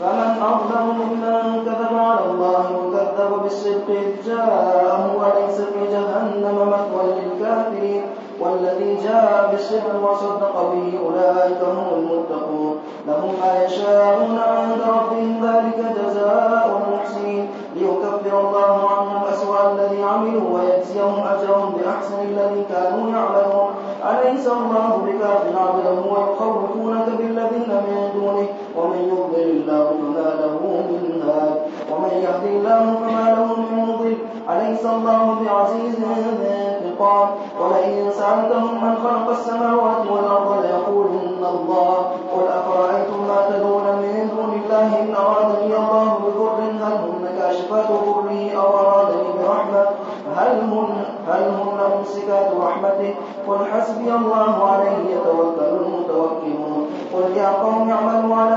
فمن أظلم ممن كذب على الله وكذب بالصدق إذ جاءه أليس في جهنم مثوى للكافرين والذي جاء بالصدق وصدق به أولئك هم المتقون. لهم ما يشاءون عند ربهم ذلك جزاء المحسنين. ليكفر الله عنهم أسوأ الذي عملوا ويجزيهم أجرهم بأحسن الذي كانوا يعملون. أليس الله بكاف عبده ويخوفونك بالذين من ومن يهد الله فما له من مضل. أليس الله بعزيز ذي انتقام؟ ولئن سألتهم من خلق السماوات والأرض ليقولن الله. قل أفرأيتم ما تدعون من دون الله إن أرادني الله بضر؟ هل هن كاشفات ضره أو أرادني برحمة؟ هل هن هل هن ممسكات رحمته؟ قل حسبي الله عليه يتوكل المتوكلون. قل يا قوم اعملوا على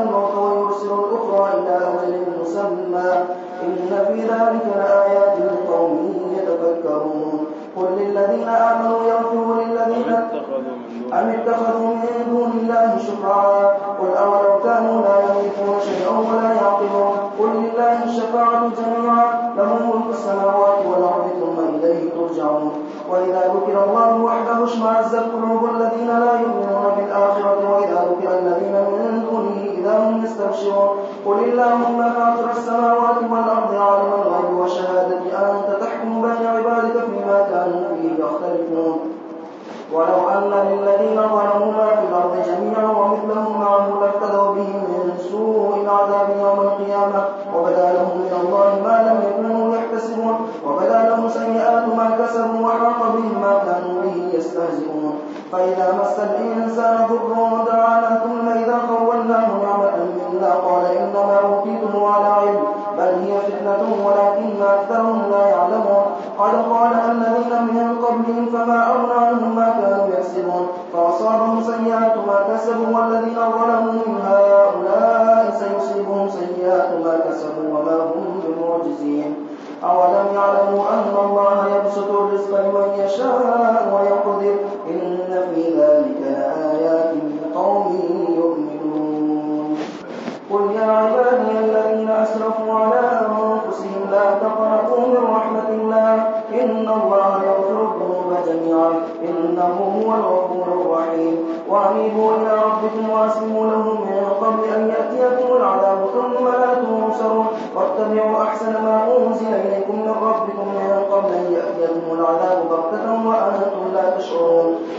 دونه إذا هم يستبشرون قل اللهم فاطر السماوات والأرض عالم الغيب والشهادة. أنت تحكم بين عبادك فيما كانوا فيه يختلفون. ولو أن للذين ظلموا ما في الأرض جميعا ومثله معه لافتدوا به من سوء العذاب يوم القيامة. وبدا لهم من الله ما لم يكونوا يحتسبون. وبدا لهم سيئات ما كسبوا وحاق بهم ما كانوا به يستهزئون. فإذا مس الإنسان ضر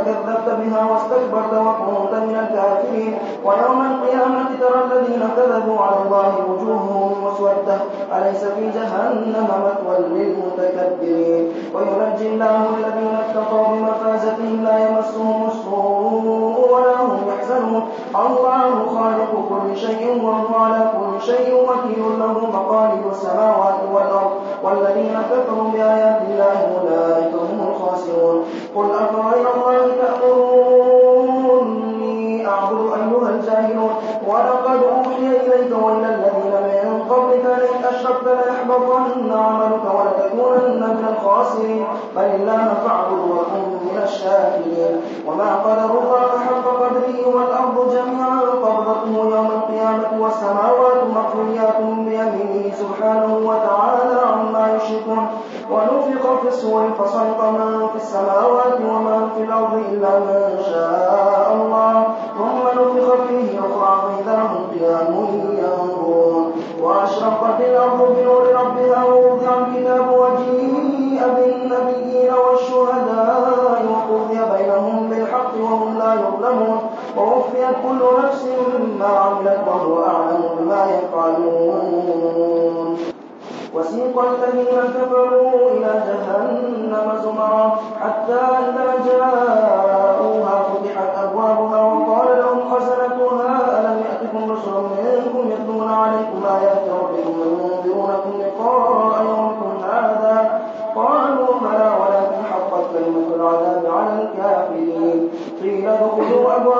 فكذبت بها واستكبرت وكنت من الكافرين. ويوم القيامة ترى الذين كذبوا على الله وجوههم مسودة. أليس في جهنم مثوى للمتكبرين؟ وينجي الله الذين اتقوا بمفازتهم لا يمسهم السوء ولا هم يحزنون. الله خالق كل شيء وهو على كل شيء وكيل له مقاليد السماوات والأرض. والذين كفروا بآيات الله أولئك هم الخاسرون قل أفغير الله تأمروني أعبد أيها الجاهلون؟ ولقد أوحي إليك وإلى الذين من قبلك لئن أشركت ليحبطن عملك ولتكونن من الخاسرين. بل الله فاعبد وكن من الشاكرين. وما قدر الله حق قدره والأرض جميعا قبضته يوم القيامة والسماوات مطويات بيمينه سبحانه وتعالى عما يشركون. ونفخ في الصور فصعق من في السماوات ومن في الأرض إلا من شاء الله. ثم نفخ فيه أخرى فإذا هم قيام ينظرون. وأشرقت الأرض بنور وسيق الذين كفروا إلى جهنم زمرا حتى إذا جاءوها فتحت أبوابها وقال لهم خزنتها ألم يأتكم رسل منكم يتلون عليكم آيات ربكم وينذرونكم لقاء يومكم هذا؟ قالوا بلى ولكن حقت كلمة العذاب على الكافرين. قيل ادخلوا أبواب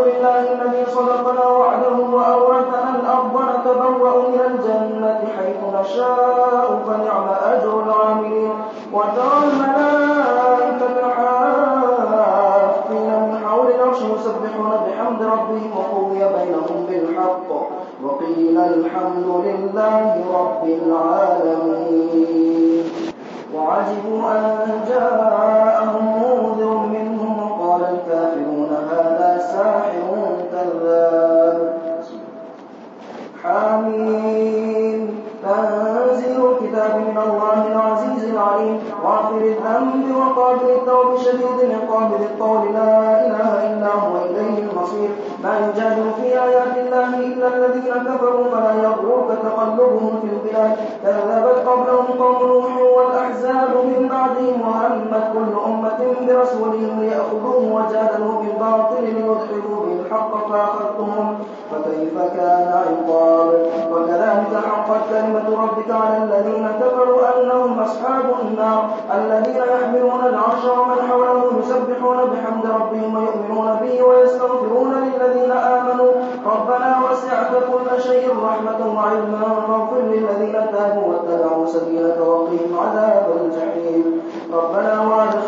برسولهم ليأخذوه وجادلوا بالباطل ليدحضوا بالحق فأخذتهم فكيف كان عقاب؟ وكذلك حقت كلمة ربك على الذين كفروا أنهم أصحاب النار الذين يحملون العرش ومن حوله يسبحون بحمد ربهم ويؤمنون به ويستغفرون للذين آمنوا. ربنا وسعت كل شيء رحمة وعلما فاغفر للذين تابوا واتبعوا سبيلك وقهم عذاب الجحيم. ربنا وادخلهم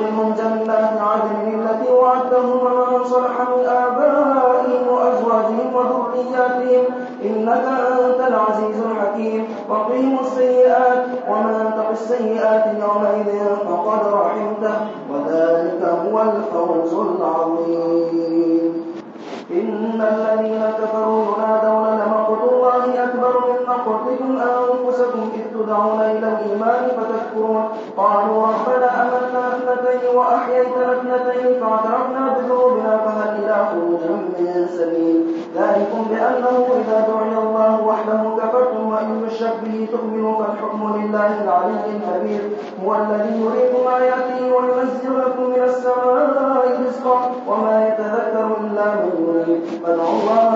ومن صلح من آبائهم وأزواجهم وذرياتهم إنك أنت العزيز الحكيم. وقهم السيئات ومن تق السيئات يومئذ فقد رحمته. وذلك هو الفوز العظيم. إن الذين كفروا ينادون لمقت الله أكبر من مقتكم أنفسكم إذ تدعون إلى الإيمان فتكفرون. قالوا ربنا أمنا اثنتين وأحييتنا اثنتين فاعترفنا بذنوبنا فهل خروج من سبيل. ذلكم بأنه إذا دعي الله وحده كفرتم وإن يشرك به تؤمنوا فالحكم لله العلي الكبير. هو الذي يريكم آياته وينزل لكم من السماء رزقا وما يتذكر إلا من يريد فادعوا الله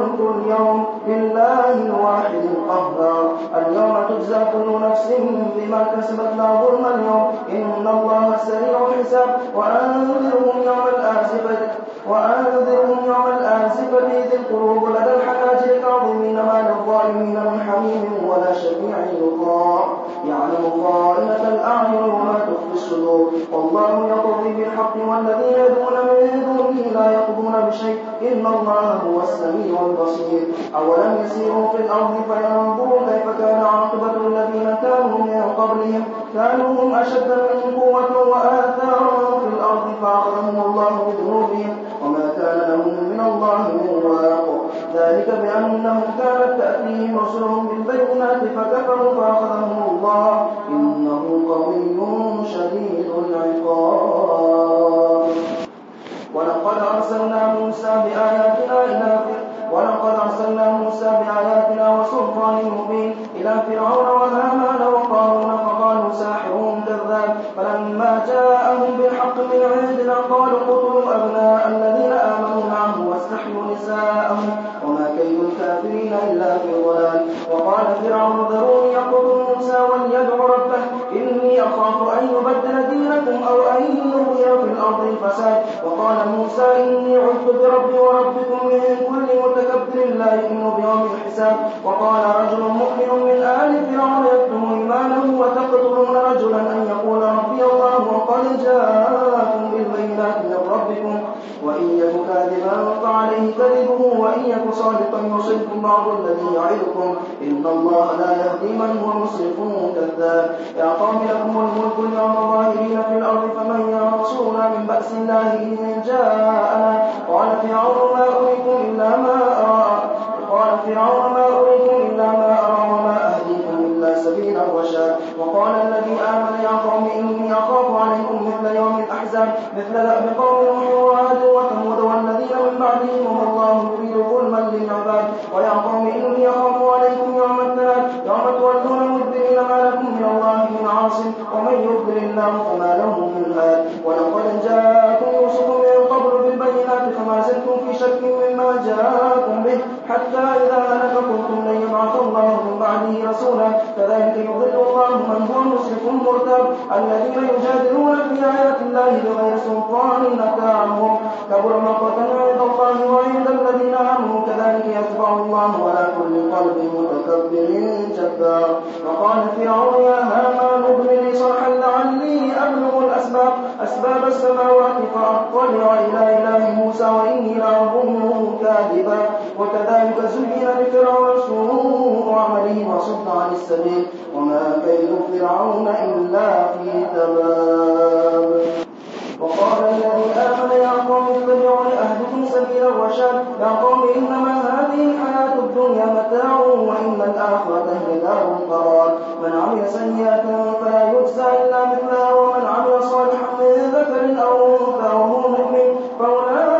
الملك اليوم لله الواحد القهار. اليوم تجزى كل نفس بما كسبت لا ظلم اليوم. إن الله سريع الحساب. وأنذرهم يوم الآزفة. وأنذرهم يوم الآزفة إذ القلوب يعلم خائنة الأعين وما تخفي الصدور. والله يقضي بالحق والذين يدعون من دونه لا يقضون بشيء. إن الله هو السميع البصير. أولم يسيروا في الأرض فينظروا كيف كان عاقبة الذين كانوا من قبلهم. كانوا هم أشد منهم قوة وآثارا في الأرض فأخذهم الله بذنوبهم. وما كان لهم من الله من واق. ذلك بأنهم كانت تأتيهم رسلهم بالبينات فكفروا فأخذهم شديد العقاب. ولقد أرسلنا موسى بآياتنا إلى ولقد أرسلنا موسى بآياتنا وسلطان مبين إلى فرعون وهامان وقارون فقالوا ساحر كذاب فلما جاءهم بالحق من عندنا قالوا اقتلوا أبناء الذين آمنوا معه واستحيوا نساءهم. وما كيد الكافرين إلا في ضلال. وقال فرعون ذروني أن يبدل دينكم أو أن يظهر في الأرض الفساد. وقال موسى إني عذت بربي وربكم من كل متكبر لا يؤمن بيوم الحساب. وقال رجل مؤمن من آل فرعون يكتم إيمانه وتقتلون رجلا أن يقول ربي الله وقد جاءكم بالبينات من ربكم وإن يك كاذبا فعليه وإن يك صادقا يصبكم بعض الذي يعدكم. إن الله لا يهدي من هو مسرف كذاب. يا قوم لكم الملك اليوم ظاهرين في الأرض فمن ينصرنا من بأس الله إن جاءنا؟ قال فرعون ما أريكم إلا ما أرى. قال فرعون ما أريكم إلا ما أرى. وما سبيل الرشاد وقال الذي آمن يا قوم إني أخاف عليكم مثل يوم الأحزاب مثل دأب قوم وعاد وثمود والذين من بعدهم وما الله يريد ظلما للعباد. ويا قوم إني أخاف عليكم يوم الثلاث يوم تولون مدبرين ما لكم من الله من عاصم ومن يضلل الله رسولا كذلك يضل الله من هو مسرف مرتاب الذين يجادلون في آيات الله بغير سلطان أتاهم كبر مقتا عند الله وعند الذين آمنوا. كذلك يتبع الله على كل قلب متكبر جبار. وقال فرعون يا هامان ابن لي صرحا لعلي أبلغ الأسباب. أسباب السماوات فأطلع إلى إله موسى وإني لأظنه كاذبا. وكذلك زين لفرعون سوء عمله وصد عن السبيل. وما كيد فرعون إلا في تباب وقال الذي آمن يا قوم اتبعون أهدكم سبيل الرشاد يا قوم إنما هذه الحياة الدنيا متاع وإن الآخرة هي دار القرار. من عمل سيئة فلا يجزى إلا مثلها ومن عمل صالحا من ذكر أو أنثى وهو مؤمن فأولئك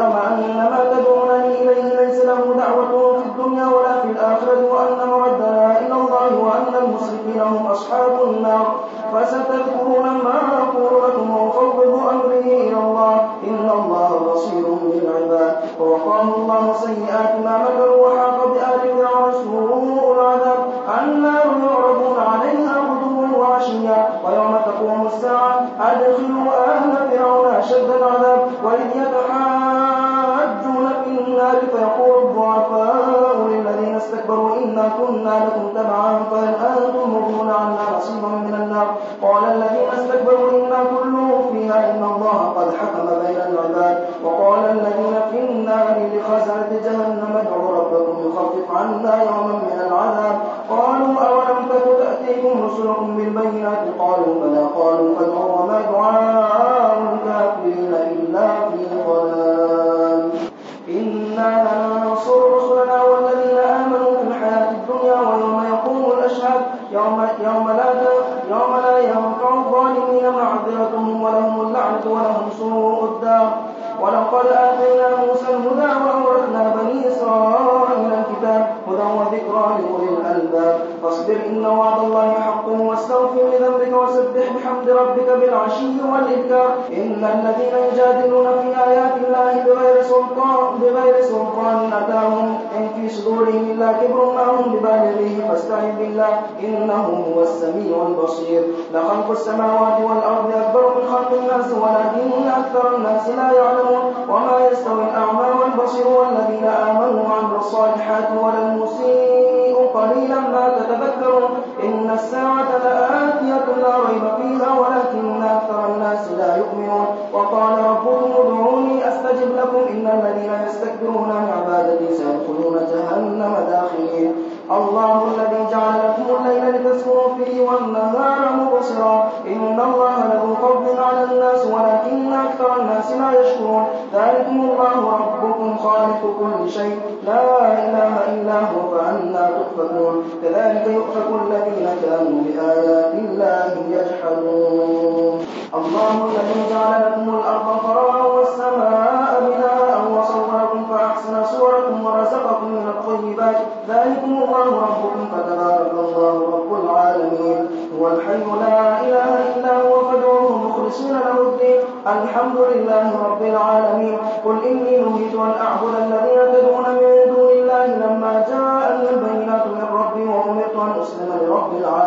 العذاب وإذ يتحاجون في النار فيقول الضعفاء للذين استكبروا إنا كنا لكم تبعا فهل أنتم مغنون عنا نصيبا من النار. قال الذين استكبروا إنا كل فيها إن الله قد حكم بين العباد. وقال الذين في النار لخزنة جهنم ادعوا ربكم يخفف عنا يوما من العذاب. قالوا أولم تك تأتيكم رسلكم بالبينات؟ قالوا بلى. قالوا فادعوا وما دعاء بالعشي والإبكار إن الذين يجادلون في آيات الله بغير سلطان بغير سلطان أتاهم إن في صدورهم إلا كبر ما هم ببالغه فاستعن بالله. إنه هو السميع البصير. لخلق السماوات والأرض أكبر من خلق الناس ولكن أكثر الناس لا يعلمون. وما يستوي الأعمى والبصير والذين آمنوا وعملوا الصالحات ولا المسيء قليلا ما تتذكرون. إن الساعة لآتية لا ريب فيها. وقال ربكم ادعوني أستجب لكم إن الذين يستكبرون عن عبادتي سيدخلون جهنم داخلين الله الذي جعل لكم الليل لتسكنوا فيه والنهار مبصرا. إن الله له فضل على الناس ولكن أكثر الناس لا يشكرون. ذلكم الله ربكم خالق كل شيء. لا إله إلا هو فأنا تؤفكون. كذلك يؤفك الذين كانوا بآيات الله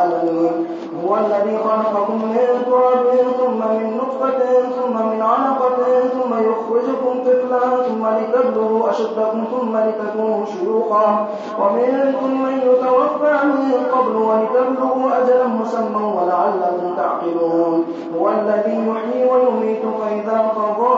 العالمين هو الذي خلقكم من تراب ثم من نطفة ثم من علقة ثم يخرجكم طفلا ثم لتبلغوا أشدكم ثم لتكونوا شيوخا. ومنكم من يتوفى من قبل ولتبلغوا أجلا مسمى ولعلكم تعقلون. هو الذي يحيي ويميت فإذا قضى